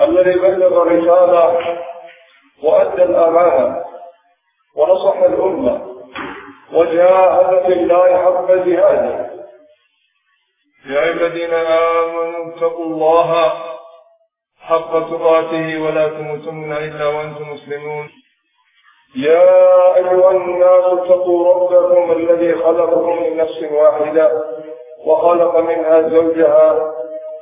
الذي بلغ الرسالة وأدى الأمانة ونصح الأمة وجاهد في الله حق جهاده. يا أيها الذين آمنوا اتقوا الله حق تقاته ولا تموتن إلا وأنتم مسلمون. يا أيها الناس اتقوا ربكم الذي خلقكم من نفس واحدة وخلق منها زوجها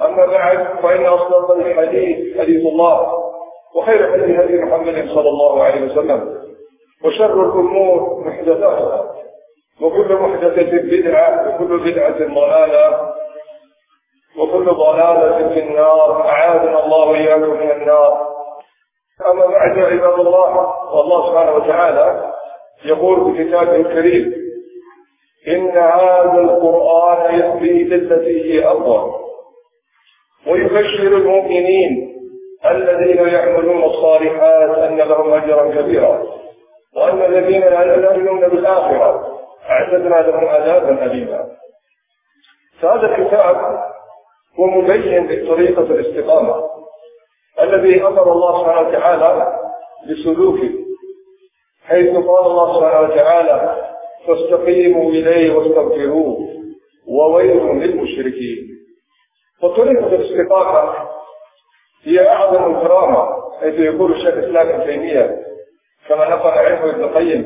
أما بعد فإن أصدق الحديث حديث الله وخير الحديث هدي محمد صلى الله عليه وسلم وشر الأمور محدثاتها وكل محدثة بدعة وكل بدعة ضلالة وكل ضلالة في النار. أعاذنا الله وإياكم من النار. أما بعد عباد الله والله سبحانه وتعالى يقول في كتابه الكريم إن هذا القرآن يهدي للتي هي أفضل. ويبشر المؤمنين الذين يعملون الصالحات أن لهم أجرا كبيرا وأن الذين لا يؤمنون بالآخرة أعتدنا لهم عذابا أليما. فهذا الكتاب هو مبين بطريقة الاستقامة الذي أمر الله سبحانه وتعالى بسلوكه حيث قال الله سبحانه وتعالى فاستقيموا إليه واستغفروه وويل للمشركين. وطريقة الاستقامة هي أعظم الكرامة حيث يقول الشيخ الإسلام ابن تيمية كما نقل عنه ابن القيم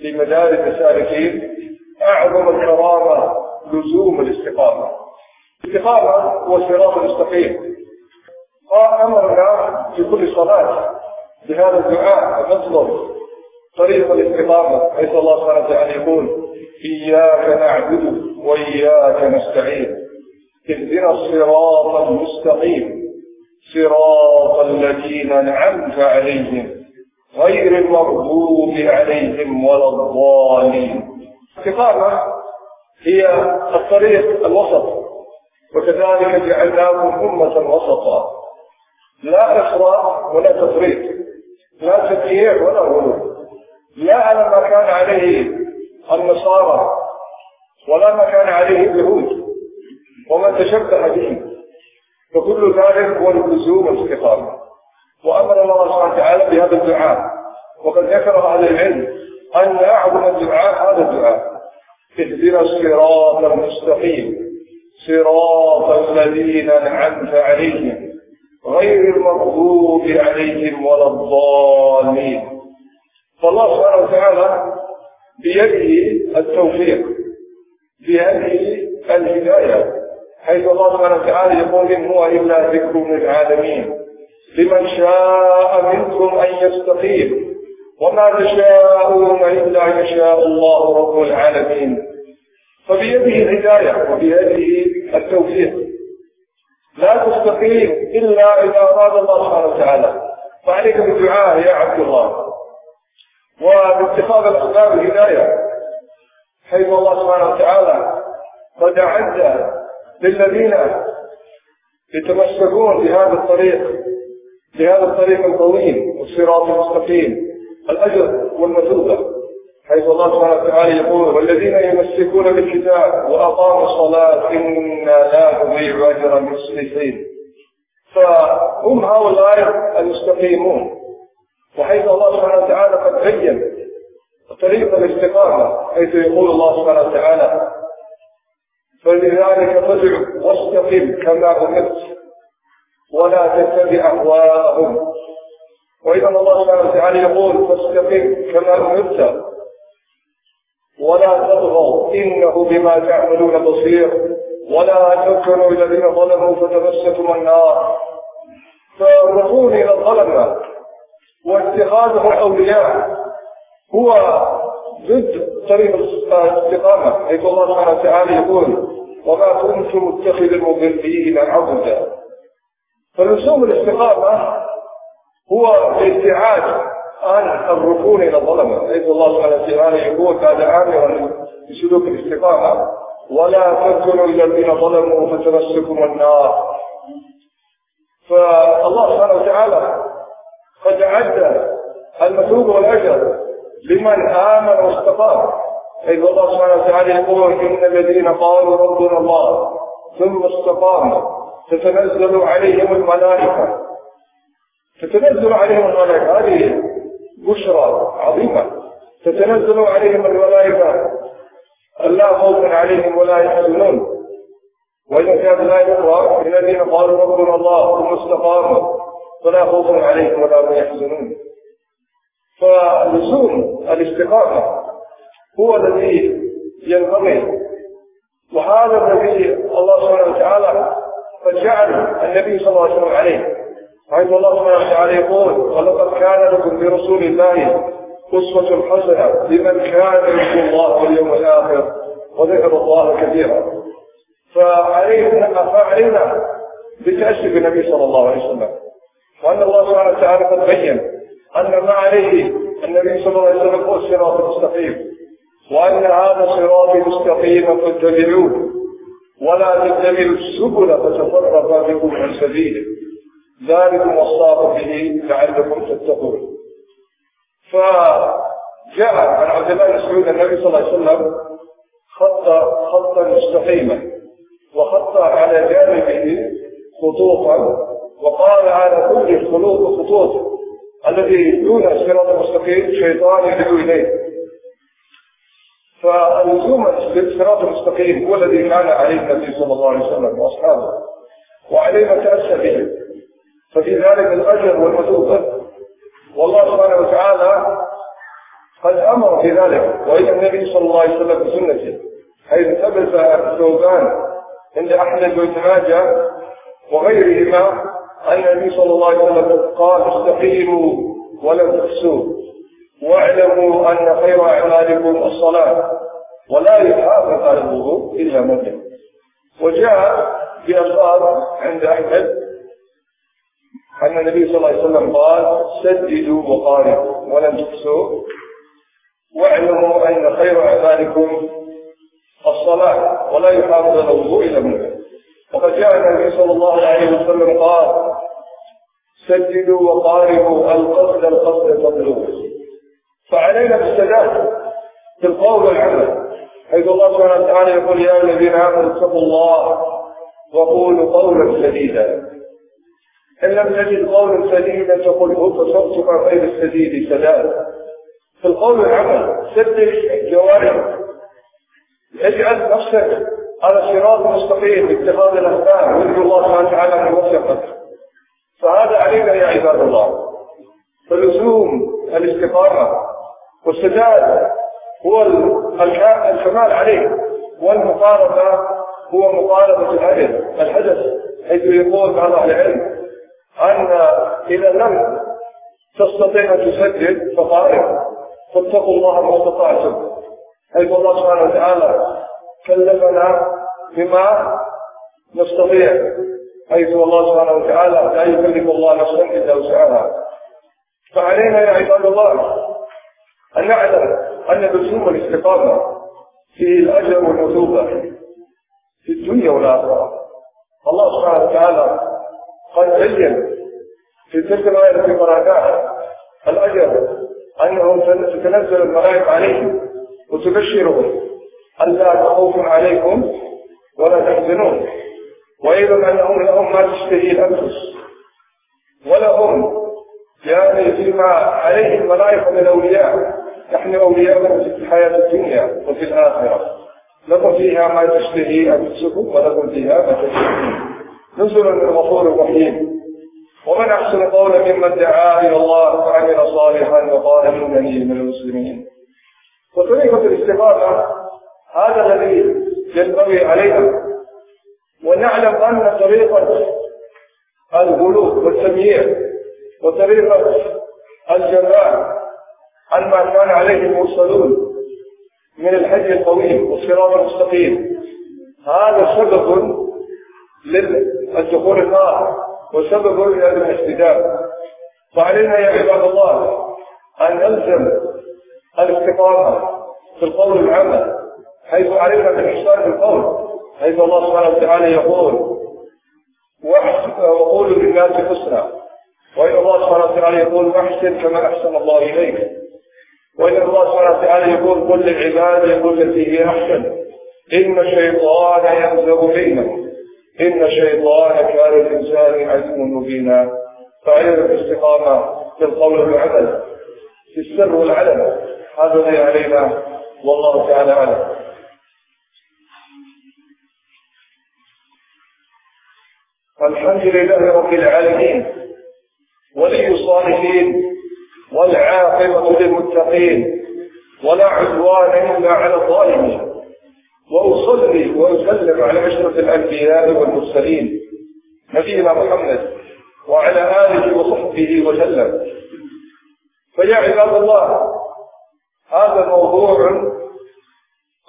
في مدارس السالكين أعظم الكرامة لزوم الاستقامة. الاستقامة هو الصراط المستقيم أمرنا في كل صلاة بهذا الدعاء نطلب طريق الاستقامة حيث الله سبحانه وتعالى يقول إياك نعبد وإياك نستعين. اهدنا الصراط المستقيم. صراط الذين أنعمت عليهم غير المغضوب عليهم ولا الضالين. الاستقامة هي الطريق الوسط. وكذلك جعلناكم أمة وسطا. لا إفراط ولا تفريط لا تبييع ولا غلو. لا على ما كان عليه النصارى ولا ما كان عليه اليهود. ومن تشبه به. فكل ذلك هو اللزوم والاستقامة وأمر الله سبحانه وتعالى بهذا الدعاء. وقد ذكر أهل العلم أن أعظم الدعاء هذا الدعاء. اهدنا الصراط المستقيم. صراط الذين أنعمت عليهم. غير المغضوب عليهم ولا الضالين. فالله سبحانه وتعالى بيده التوفيق. بيده الهداية. حيث الله سبحانه وتعالى يقول إن هو إلا ذكر للعالمين. لمن شاء منكم أن يستقيم. وما تشاءون إلا أن يشاء الله رب العالمين. فبيده الهداية وبيده التوفيق. لا تستقيم إلا إذا أراد الله سبحانه وتعالى. فعليك بالدعاء يا عبد الله. وباتخاذ الأسباب الهداية. حيث الله سبحانه وتعالى قد أعد للذين يتمسكون بهذا الطريق بهذا الطريق الطويل والصراط المستقيم الأجر والمثوبة. حيث الله سبحانه وتعالى يقول والذين يمسكون بالكتاب وأقاموا الصلاة إنا لا نضيع أجر المصلحين فهم هؤلاء المستقيمون. وحيث الله سبحانه وتعالى قد بين طريق الاستقامة حيث يقول الله سبحانه وتعالى فلذلك فادع واستقم كما أمرت ولا تتبع أهواءهم. وإذا الله سبحانه وتعالى يقول فاستقم كما أمرت ولا تطغوا إنه بما تعملون بصير. ولا تركنوا إلى الذين ظلموا فتمسكم النار. فالركون إلى الظلمة واتخاذهم أولياء. هو ضد طريق الاستقامة حيث الله سبحانه وتعالى يقول وما كنت متخذ المضلين عبدا فلزوم الاستقامة هو الابتعاد عن الركون إلى الظلمة حيث الله سبحانه وتعالى يقول بعد آمرا بسلوك الاستقامة ولا إلى الذين ظلموا فتمسكم النار. فالله سبحانه وتعالى قد أعد المثوب والأجر لمن آمن واستقام. حيث الله سبحانه وتعالى يقول إن الذين قالوا ربنا الله ثم استقاموا تتنزل عليهم الملائكة. تتنزل عليهم الملائكة. هذه بشرى عظيمة. تتنزل عليهم الملائكة. ألا خوف عليهم ولا يحزنون. وإذا كان لا يقرأ الذين قالوا ربنا الله ثم استقاموا فلا خوف عليهم ولا هم يحزنون. فلزوم الاستقامة هو الذي ينغمي وهذا الذي الله سبحانه وتعالى قد جعل النبي صلى الله عليه وسلم عليه. حيث الله سبحانه وتعالى يقول ولقد كان لكم برسول الله أسوة حسنة لمن كان يرجو الله واليوم الآخر وذكر الله كثيرا. فعلينا فعلينا بتأسي بالنبي صلى الله عليه وسلم. وأن الله سبحانه وتعالى قد بين أن ما عليه النبي صلى الله عليه وسلم هو الصراط المستقيم. وأن هذا صراطي مستقيما فاتبعوه. ولا تتبعوا السبل فتفرق بكم عن سبيله. ذلكم وصاكم به لعلكم تتقون. فجاء عن عبد الله بن مسعود النبي صلى الله عليه وسلم خط خطا مستقيما. وخط على جانبه خطوطا. وقال على كل خطوط خطوط الذي دون الصراط المستقيم شيطان يدعو إليه. فاللزوم الصراط المستقيم هو الذي كان عليه النبي صلى الله عليه وسلم وأصحابه وعلينا تأسى به. ففي ذلك الأجر والمثوبة. والله سبحانه وتعالى قد أمر في ذلك وإن النبي صلى الله عليه وسلم بسنته حيث ثبت الثوبان عند احمد بن ماجه وغيرهما أن النبي صلى الله عليه وسلم قال استقيموا ولم تحسوا. واعلموا أن خير اعمالكم الصلاة ولا يحافظ على الوضوء إلا مسلم وجاء في الفاظ عند أحمد أن النبي صلى الله عليه وسلم قال سددوا وقاربوا ولم تحسوا واعلموا أن خير أعمالكم الصلاة ولا يحافظ على الوضوء إلا منه وقد جاء النبي صلى الله عليه وسلم قال سددوا وقاربوا القصد القصد تطلبوا فعلينا بالسداد في القول والعمل. حيث الله سبحانه وتعالى يقول يا الذين آمنوا اتقوا الله وقولوا قولا سديدا. إن لم تجد قولا سديدا فقل فصرتك عن غير السديد سدادا في القول والعمل سدد جوارحك اجعل نفسك على صراط مستقيم اتخاذ الاخلاق وادعو الله سبحانه وتعالى ان يوفقك فهذا علينا يا عباد الله. فلزوم الاستقامة. والسداد هو الكمال عليه والمقاربه هو مقاربه الحدث الحدث حيث يقول بعض أهل العلم أن إذا لم تستطيع أن تسدد فقارب فاتقوا الله ما استطعتم حيث الله سبحانه وتعالى كلفنا بما نستطيع حيث الله سبحانه وتعالى لا يكلف الله نفسا إلا وسعها. فعلينا يا عباد الله أن نعلم أن لزوم الاستقامة في الأجر والمثوبه في الدنيا والآخرة. الله سبحانه وتعالى قد بين في تلك الآية التي قرأناها الأجر انهم تتنزل الملائكه عليهم وتبشرهم ألا خوف عليكم ولا تحزنون. وأيضا أنهم لهم ما تشتهي الأنفس ولهم يعني فيما عليه الملائكة من الأولياء. نحن أولياء في الحياة الدنيا وفي الآخرة. لكم فيها ما تشتهي أنفسكم ولكم فيها ما تشتهون نزلا من الغفور الرحيم. ومن أحسن قولا ممن دعا إلى الله وعمل صالحا وقال إنني من المسلمين. وطريقة الاستقامة هذا الذي ينبغي علينا. ونعلم أن طريقة الغلو والتمييع وطريقة الجماع عن ما كان عليه المرسلون من الحج الطويل والصراط المستقيم. هذا سبب للدخول النار وسبب للاحتجاب فعلينا يا عباد الله أن نلزم الاستقامة في القول والعمل حيث علينا بالإحسان في القول حيث الله سبحانه وتعالى يقول وقولوا للناس حسنا وإن الله سبحانه وتعالى يقول واحسن كما أحسن الله إليك. وإن الله سبحانه وتعالى يقول قل للعباد يقول التي هي أحسن. إن الشيطان ينزغ بينهم إن الشيطان كان الإنسان عدوا مبينا. فعلم الاستقامة في القول والعمل في السر والعلم هذا الذي علينا والله تعالى أعلم. الحمد لله رب العالمين. للمتقين ولا عدوان إلا على الظالمين. وأصلي وأسلم على أشرف الأنبياء والمرسلين نبينا محمد وعلى آله وصحبه وسلم. فيا عباد الله هذا موضوع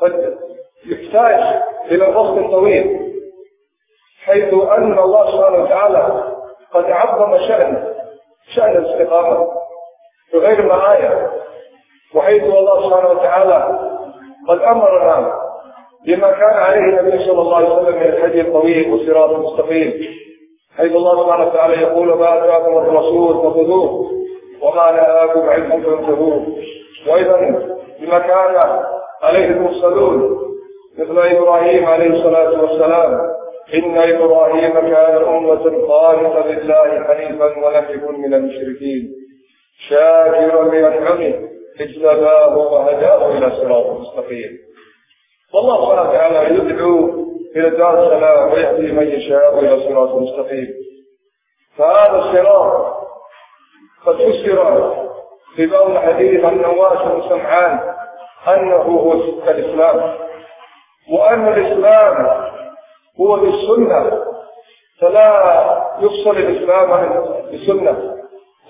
قد يحتاج إلى فصل طويل حيث أن الله سبحانه وتعالى قد عظم شأن شأن الاستقامة. بغير ما آية وحيث الله سبحانه وتعالى قد أمرنا بما كان عليه النبي صلى الله عليه وسلم من الهدي الطويل والصراط المستقيم. حيث الله سبحانه وتعالى يقول ما أتاكم الرسول فخذوه وما نهاكم عنه فانتهوه. وأيضا بما كان عليه المرسلون مثل إبراهيم عليه الصلاة والسلام إن إبراهيم كان أمة قانتا لله حنيفا ولم يكن من المشركين شاكرا لأنعمه. اجتباه وهداه إلى صراط مستقيم. والله سبحانه وتعالى يدعو إلى دار السلام ويهدي من يشاء إلى صراط مستقيم. فهذا الصراط قد فسر في بعض الحديث عن نواس بن سمعان أنه هو الإسلام وأن الإسلام هو بالسنة فلا يفصل الإسلام عن السنة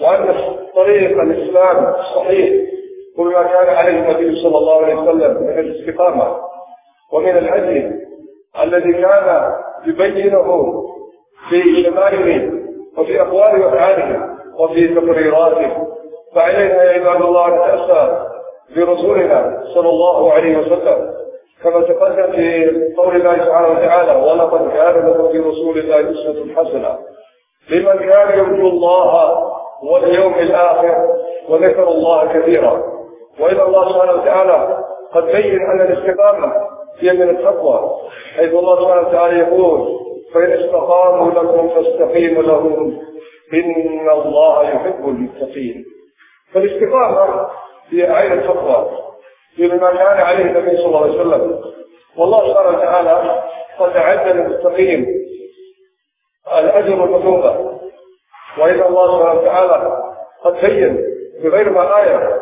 وأن طريق الإسلام الصحيح هو ما كان عليه النبي صلى الله عليه وسلم من الاستقامة ومن الهدي الذي كان يبينه في شمائله وفي أقواله وأفعاله وفي تقريراته. فعلينا يا عباد الله أن نتأسى برسولنا صلى الله عليه وسلم. كما تقدم في قول الله سبحانه وتعالى ولقد كان لكم في رسول الله أسوة حسنة. لمن كان يرجو الله واليوم الآخر وذكر الله كثيرا. وإذا الله سبحانه وتعالى قد بين أن الاستقامة هي من التقوى حيث الله سبحانه وتعالى يقول فإن استقاموا لكم فاستقيموا لهم إن الله يحب المتقين. فالاستقامة هي عين التقوى بما كان عليه النبي صلى الله عليه وسلم. والله سبحانه وتعالى قد أعد للمتقين الأجر والمثوبة. وإذا الله سبحانه وتعالى قد بين بغير ما آية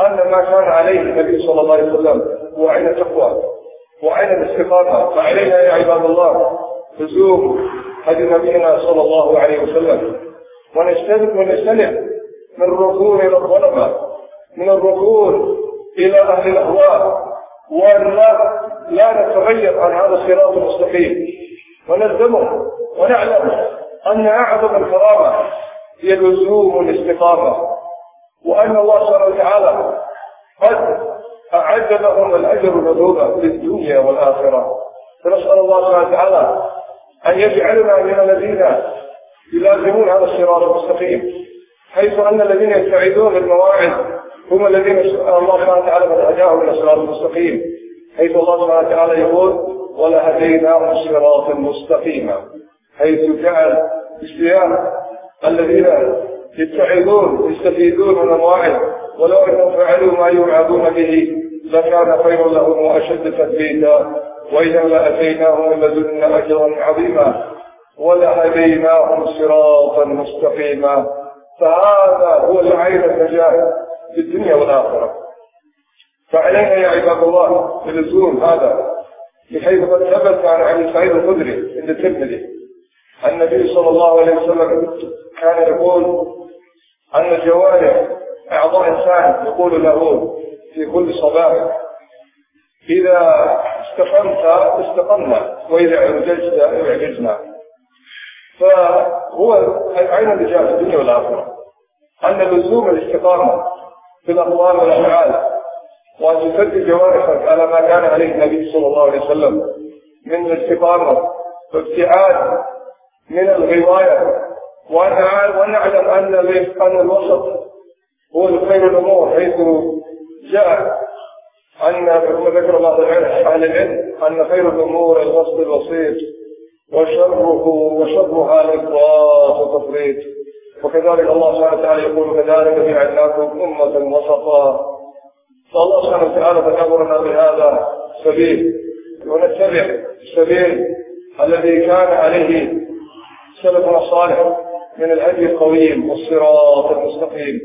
أن ما كان عليه النبي صلى الله عليه وسلم هو عين التقوى وعين الاستقامة. فعلينا يا عباد الله لزوم حديث نبينا صلى الله عليه وسلم. ونجتنب ونجتنب من الركون إلى الظلمة من الركون إلى أهل الأهواء وأن لا, لا نتغير عن هذا الصراط المستقيم. ونلزمه ونعلم أن أعظم الكرامة هي لزوم الاستقامة. وأن الله سبحانه وتعالى قد أعد لهم الأجر والعقوبة في الدنيا والآخرة. فنسأل الله سبحانه وتعالى أن يجعلنا من الذين يلازمون هذا الصراط المستقيم حيث أن الذين يستعيدون للمواعظ هم الذين الله سبحانه وتعالى قد هداهم إلى الصراط المستقيم حيث الله سبحانه وتعالى يقول ولهديناهم صراطا مستقيما حيث جعل استيام الذين يتعظون يستفيدون من المواعظ ولو انهم فعلوا ما يوعظون به لكان خير لهم وأشد تثبيتا. وإذا لاتيناهم من لدنا أجرا عظيما ولهديناهم صراطا مستقيما. فهذا هو العين النجاة في الدنيا والآخرة. فعلينا يا عباد الله بلزوم هذا بحيث قد ثبت عن أبي سعيد الخدري عند الترمذي. النبي صلى الله عليه وسلم كان يقول أن الجوارح أعضاء إنسان يقول له في كل صباح إذا استقمت استقمنا وإذا اعوججت اعجزنا فهو عين الرجال في الدنيا والآخرة؟ أن لزوم الاستقامة في الأقوال والأفعال وأن تسدد جوارحك على ما كان عليه النبي صلى الله عليه وسلم من الاستقامة وابتعاد من الغواية ونعلم أن أن الوسط هو خير الأمور حيث جاء أن كما ذكر بعض أهل العلم أن خير الأمور الوسط الوسيط وشره وشرها الإفراط والتفريط وكذلك الله سبحانه وتعالى يقول كذلك جعلناكم أمة وسطا. فالله سبحانه وتعالى تكبرنا بهذا السبيل. ونتبع السبيل الذي كان عليه سلفنا الصالح من الهدي القويم والصراط المستقيم.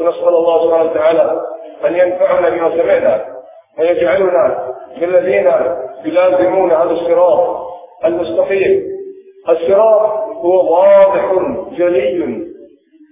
ونسأل الله سبحانه وتعالى أن ينفعنا بما سمعنا ويجعلنا من الذين يلازمون هذا الصراط المستقيم. الصراط هو واضح جلي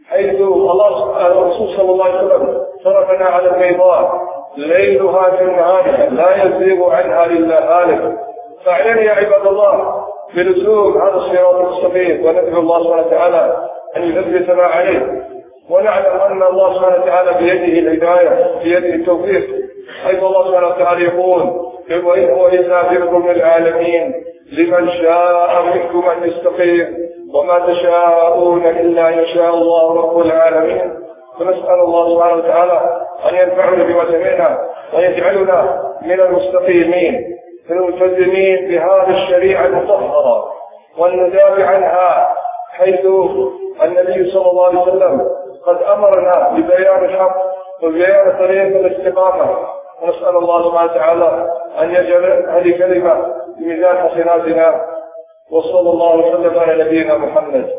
حيث الله الرسول صلى الله عليه وسلم تركنا على البيضاء. ليلها النهار لا يزيغ عنها إلا هالك. فاعلن يا عباد الله بلزوم هذا الصراط المستقيم. وندعو الله سبحانه وتعالى أن يثبتنا عليه. ونعلم أن الله سبحانه وتعالى بيده الهداية بيده التوفيق. حيث الله سبحانه وتعالى يقول واذا بركم العالمين لمن شاء منكم أن يستقيم وما تشاءون إلا إن شاء الله رب العالمين. فنسال الله سبحانه وتعالى أن ينفعنا بما سمعنا ويجعلنا من المستقيمين. الملتزمين بهذه الشريعة المطهرة والندافع عنها حيث النبي صلى الله عليه وسلم قد أمرنا ببيان الحق وبيان طريق الاستقامة. ونسال الله سبحانه وتعالى أن يجعل هذه كلمه في ميزان حسناتنا. وصلى الله وسلم على نبينا محمد.